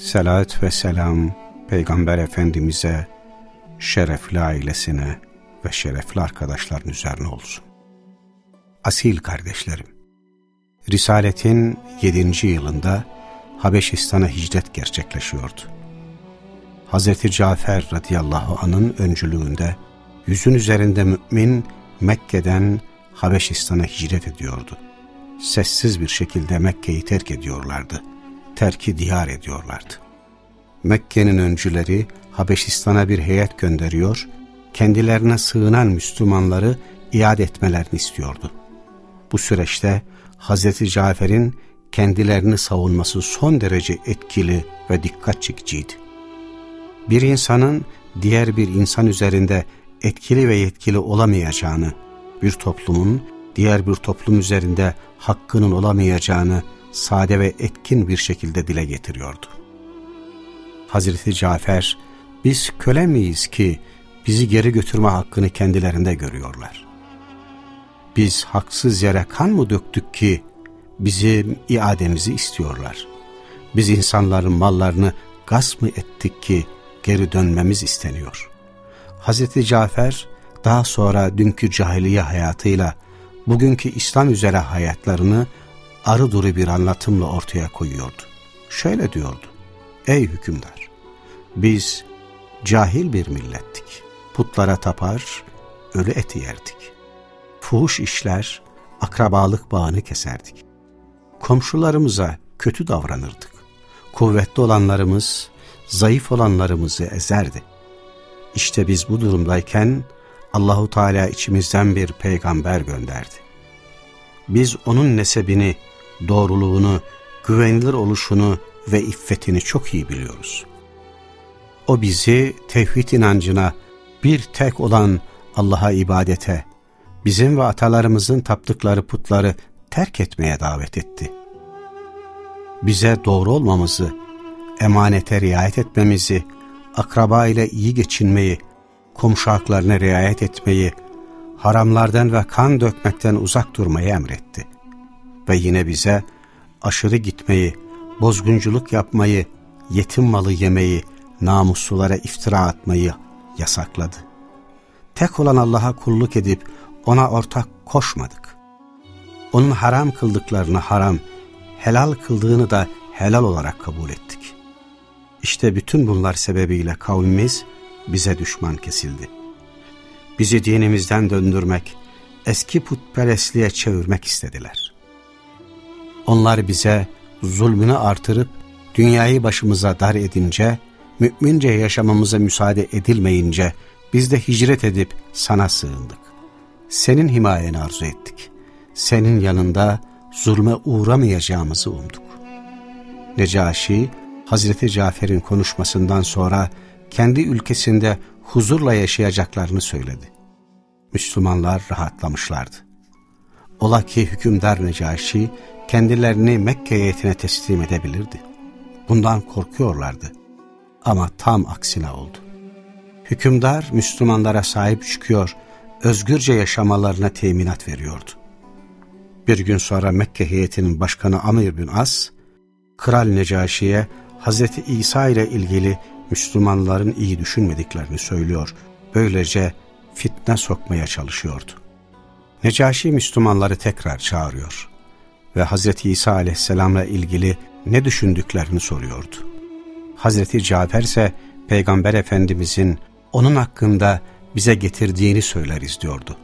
Selat ve selam Peygamber Efendimiz'e, şerefli ailesine ve şerefli arkadaşların üzerine olsun. Asil kardeşlerim, Risaletin 7. yılında Habeşistan'a hicret gerçekleşiyordu. Hz. Cafer radıyallahu anın öncülüğünde yüzün üzerinde mümin Mekke'den Habeşistan'a hicret ediyordu. Sessiz bir şekilde Mekke'yi terk ediyorlardı. Terki diyar ediyorlardı. Mekke'nin öncüleri Habeşistan'a bir heyet gönderiyor, kendilerine sığınan Müslümanları iade etmelerini istiyordu. Bu süreçte Hz. Cafer'in kendilerini savunması son derece etkili ve dikkat çekiciydi. Bir insanın diğer bir insan üzerinde etkili ve yetkili olamayacağını, bir toplumun diğer bir toplum üzerinde hakkının olamayacağını sade ve etkin bir şekilde dile getiriyordu. Hazreti Cafer, biz köle miyiz ki bizi geri götürme hakkını kendilerinde görüyorlar? Biz haksız yere kan mı döktük ki bizim iademizi istiyorlar? Biz insanların mallarını gasp mı ettik ki geri dönmemiz isteniyor? Hazreti Cafer daha sonra dünkü cahiliye hayatıyla bugünkü İslam üzere hayatlarını arı duru bir anlatımla ortaya koyuyordu. Şöyle diyordu, ey hükümdar, biz cahil bir millettik, putlara tapar, ölü eti yerdik. Fuhuş işler, akrabalık bağını keserdik. Komşularımıza kötü davranırdık. Kuvvetli olanlarımız, zayıf olanlarımızı ezerdi. İşte biz bu durumdayken Allahu Teala içimizden bir peygamber gönderdi. Biz onun nesebini, doğruluğunu, güvenilir oluşunu ve iffetini çok iyi biliyoruz. O bizi tevhid inancına, bir tek olan Allah'a ibadete, bizim ve atalarımızın taptıkları putları terk etmeye davet etti. Bize doğru olmamızı, emanete riayet etmemizi, akraba ile iyi geçinmeyi, komşu haklarına riayet etmeyi, haramlardan ve kan dökmekten uzak durmayı emretti. Ve yine bize aşırı gitmeyi, bozgunculuk yapmayı, yetim malı yemeyi, namussulara iftira atmayı yasakladı. Tek olan Allah'a kulluk edip ona ortak koşmadık. Onun haram kıldıklarını haram, helal kıldığını da helal olarak kabul ettik. İşte bütün bunlar sebebiyle kavmimiz bize düşman kesildi. Bizi dinimizden döndürmek, eski putperestliğe çevirmek istediler. Onlar bize zulmünü artırıp dünyayı başımıza dar edince, mümince yaşamamıza müsaade edilmeyince biz de hicret edip sana sığındık. Senin himayeni arzu ettik. Senin yanında zulme uğramayacağımızı umduk. Necaşi, Hazreti Cafer'in konuşmasından sonra kendi ülkesinde huzurla yaşayacaklarını söyledi. Müslümanlar rahatlamışlardı. Ola ki hükümdar Necaşi kendilerini Mekke heyetine teslim edebilirdi. Bundan korkuyorlardı. Ama tam aksine oldu. Hükümdar Müslümanlara sahip çıkıyor, özgürce yaşamalarına teminat veriyordu. Bir gün sonra Mekke heyetinin başkanı Amir bin As, Kral Necaşi'ye Hz. İsa ile ilgili Müslümanların iyi düşünmediklerini söylüyor. Böylece fitne sokmaya çalışıyordu. Necaşi Müslümanları tekrar çağırıyor ve Hz. İsa aleyhisselamla ilgili ne düşündüklerini soruyordu. Hz. Cafer ise Peygamber Efendimizin onun hakkında bize getirdiğini söyleriz diyordu.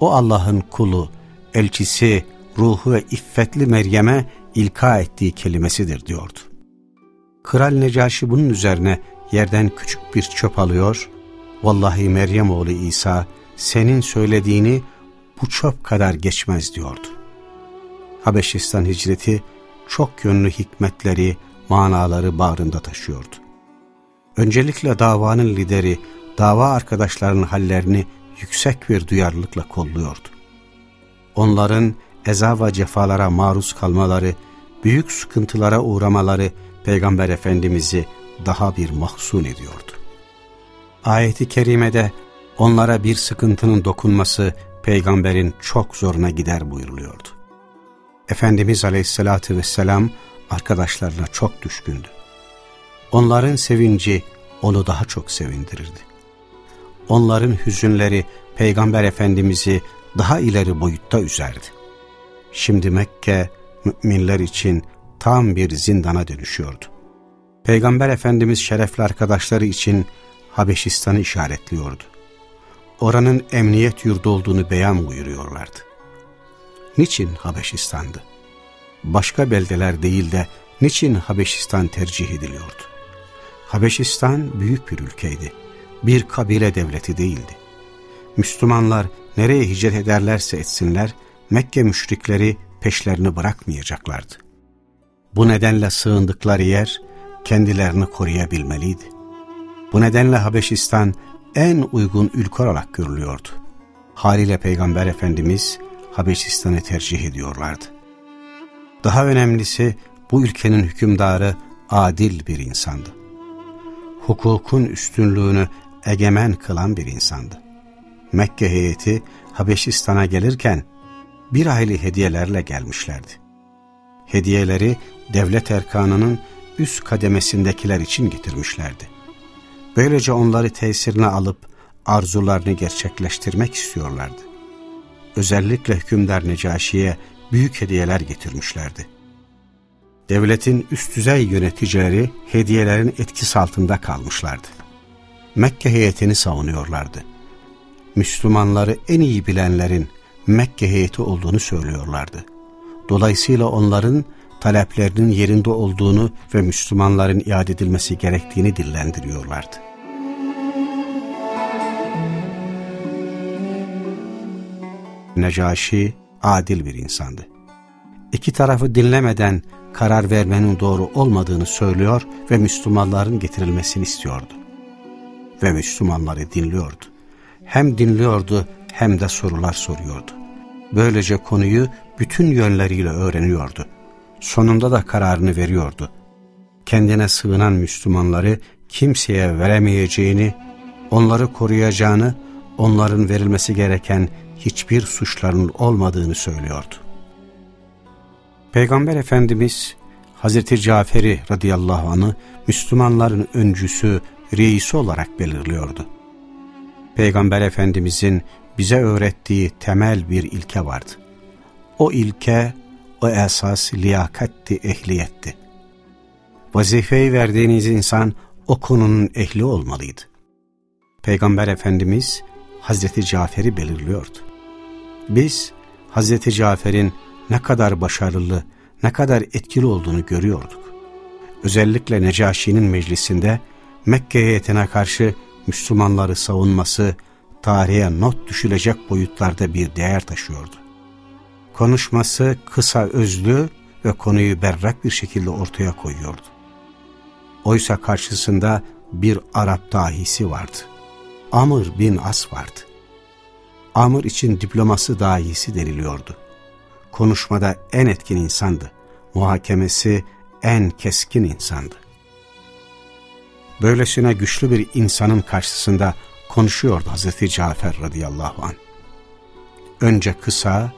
O Allah'ın kulu, elçisi, ruhu ve iffetli Meryem'e ilka ettiği kelimesidir diyordu. Kral Necaşi bunun üzerine yerden küçük bir çöp alıyor. Vallahi Meryem oğlu İsa senin söylediğini bu çöp kadar geçmez diyordu. Habeşistan hicreti çok yönlü hikmetleri, manaları bağrında taşıyordu. öncelikle davanın lideri, dava arkadaşlarının hallerini yüksek bir duyarlılıkla kolluyordu. Onların eza ve cefalara maruz kalmaları, büyük sıkıntılara uğramaları Peygamber Efendimiz'i daha bir mahzun ediyordu. Ayeti kerimede onlara bir sıkıntının dokunması peygamberin çok zoruna gider buyuruluyordu. Efendimiz Aleyhisselatü Vesselam arkadaşlarına çok düşkündü. Onların sevinci onu daha çok sevindirirdi. Onların hüzünleri Peygamber Efendimiz'i daha ileri boyutta üzerdi. Şimdi Mekke müminler için tam bir zindana dönüşüyordu. Peygamber Efendimiz şerefli arkadaşları için Habeşistan'ı işaretliyordu. Oranın emniyet yurdu olduğunu beyan buyuruyorlardı. Niçin Habeşistan'dı? Başka beldeler değil de niçin Habeşistan tercih ediliyordu? Habeşistan büyük bir ülkeydi. Bir kabile devleti değildi. Müslümanlar nereye hicret ederlerse etsinler, Mekke müşrikleri peşlerini bırakmayacaklardı. Bu nedenle sığındıkları yer kendilerini koruyabilmeliydi. Bu nedenle Habeşistan en uygun ülke olarak görülüyordu. Haliyle Peygamber Efendimiz Habeşistan'ı tercih ediyorlardı. Daha önemlisi bu ülkenin hükümdarı adil bir insandı. Hukukun üstünlüğünü egemen kılan bir insandı. Mekke heyeti Habeşistan'a gelirken bir hayli hediyelerle gelmişlerdi. Hediyeleri devlet erkanının üst kademesindekiler için getirmişlerdi. Böylece onları tesirine alıp arzularını gerçekleştirmek istiyorlardı. Özellikle hükümdar Necaşi'ye büyük hediyeler getirmişlerdi. Devletin üst düzey yöneticileri hediyelerin etkisi altında kalmışlardı. Mekke heyetini savunuyorlardı. Müslümanları en iyi bilenlerin Mekke heyeti olduğunu söylüyorlardı. Dolayısıyla onların taleplerinin yerinde olduğunu ve Müslümanların iade edilmesi gerektiğini dillendiriyorlardı. Necaşi adil bir insandı. İki tarafı dinlemeden karar vermenin doğru olmadığını söylüyor ve Müslümanların getirilmesini istiyordu. Ve Müslümanları dinliyordu. Hem dinliyordu hem de sorular soruyordu. Böylece konuyu bütün yönleriyle öğreniyordu. Sonunda da kararını veriyordu. Kendine sığınan Müslümanları kimseye veremeyeceğini, onları koruyacağını, onların verilmesi gereken hiçbir suçlarının olmadığını söylüyordu. Peygamber Efendimiz Hazreti Cafer'i radıyallahu anh'ı Müslümanların öncüsü, reisi olarak belirliyordu. Peygamber Efendimizin bize öğrettiği temel bir ilke vardı. O ilke, o esas liyakatti, ehliyetti. Vazifeyi verdiğiniz insan o konunun ehli olmalıydı. Peygamber Efendimiz Hazreti Cafer'i belirliyordu. Biz Hazreti Cafer'in ne kadar başarılı, ne kadar etkili olduğunu görüyorduk. Özellikle Necaşi'nin meclisinde Mekke heyetine karşı Müslümanları savunması tarihe not düşülecek boyutlarda bir değer taşıyordu. Konuşması kısa özlü ve konuyu berrak bir şekilde ortaya koyuyordu. Oysa karşısında bir Arap dahisi vardı. Amr bin As vardı. Amr için diploması dahisi deniliyordu. Konuşmada en etkin insandı. Muhakemesi en keskin insandı. Böylesine güçlü bir insanın karşısında konuşuyordu Hazreti Cafer radıyallahu an. Önce kısa,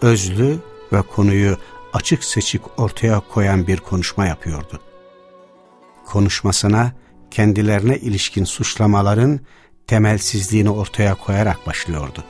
özlü ve konuyu açık seçik ortaya koyan bir konuşma yapıyordu. Konuşmasına kendilerine ilişkin suçlamaların temelsizliğini ortaya koyarak başlıyordu.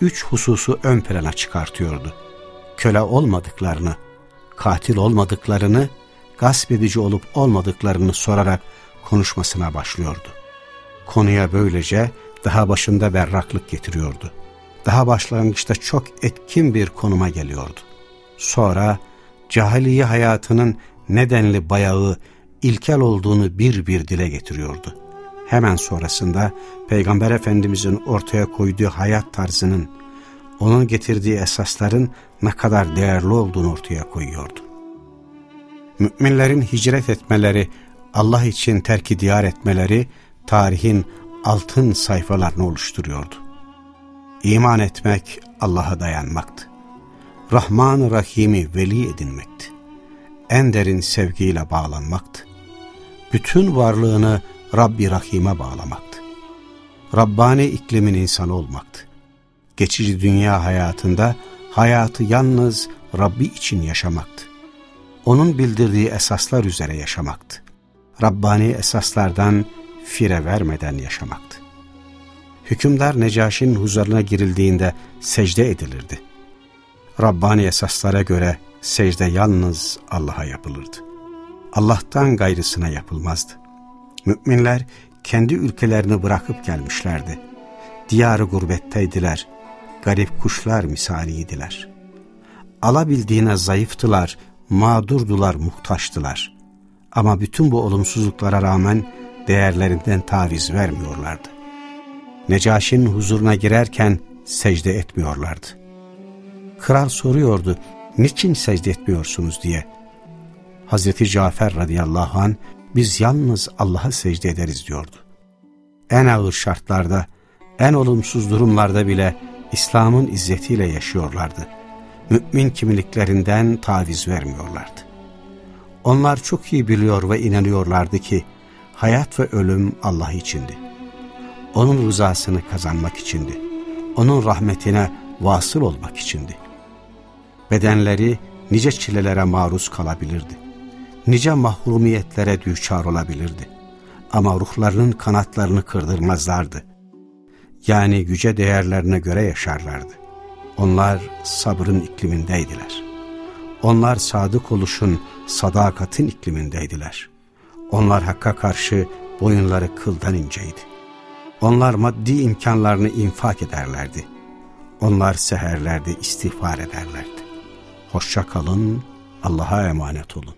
Üç hususu ön plana çıkartıyordu. Köle olmadıklarını, katil olmadıklarını, gasp edici olup olmadıklarını sorarak konuşmasına başlıyordu. Konuya böylece daha başında berraklık getiriyordu. Daha başlangıçta çok etkin bir konuma geliyordu. Sonra cahiliye hayatının nedenli bayağı ilkel olduğunu bir bir dile getiriyordu. Hemen sonrasında Peygamber Efendimizin ortaya koyduğu hayat tarzının, onun getirdiği esasların ne kadar değerli olduğunu ortaya koyuyordu. Müminlerin hicret etmeleri Allah için terki diyar etmeleri tarihin altın sayfalarını oluşturuyordu. İman etmek Allah'a dayanmaktı. Rahman-ı Rahim'i veli edinmekti. En derin sevgiyle bağlanmaktı. Bütün varlığını Rabbi Rahim'e bağlamaktı. Rabbani iklimin insanı olmaktı. Geçici dünya hayatında hayatı yalnız Rabbi için yaşamaktı. Onun bildirdiği esaslar üzere yaşamaktı. Rabbani esaslardan fire vermeden yaşamaktı. Hükümdar Necaşi'nin huzuruna girildiğinde secde edilirdi. Rabbani esaslara göre secde yalnız Allah'a yapılırdı. Allah'tan gayrısına yapılmazdı. Müminler kendi ülkelerini bırakıp gelmişlerdi. Diyarı gurbetteydiler. Garip kuşlar misaliydiler. Alabildiğine zayıftılar, mağdurdular, muhtaçtılar. Ama bütün bu olumsuzluklara rağmen değerlerinden taviz vermiyorlardı. Necaşi'nin huzuruna girerken secde etmiyorlardı. Kral soruyordu, niçin secde etmiyorsunuz diye. Hazreti Cafer radıyallahu an biz yalnız Allah'a secde ederiz diyordu. En ağır şartlarda, en olumsuz durumlarda bile İslam'ın izzetiyle yaşıyorlardı. Mümin kimliklerinden taviz vermiyorlardı. Onlar çok iyi biliyor ve inanıyorlardı ki hayat ve ölüm Allah içindi. Onun rızasını kazanmak içindi. Onun rahmetine vasıl olmak içindi. Bedenleri nice çilelere maruz kalabilirdi. Nice mahrumiyetlere düçar olabilirdi. Ama ruhlarının kanatlarını kırdırmazlardı. Yani yüce değerlerine göre yaşarlardı. Onlar sabrın iklimindeydiler. Onlar sadık oluşun, sadakatin iklimindeydiler. Onlar hakka karşı boyunları kıldan inceydi. Onlar maddi imkanlarını infak ederlerdi. Onlar seherlerde istiğfar ederlerdi. Hoşça kalın, Allah'a emanet olun.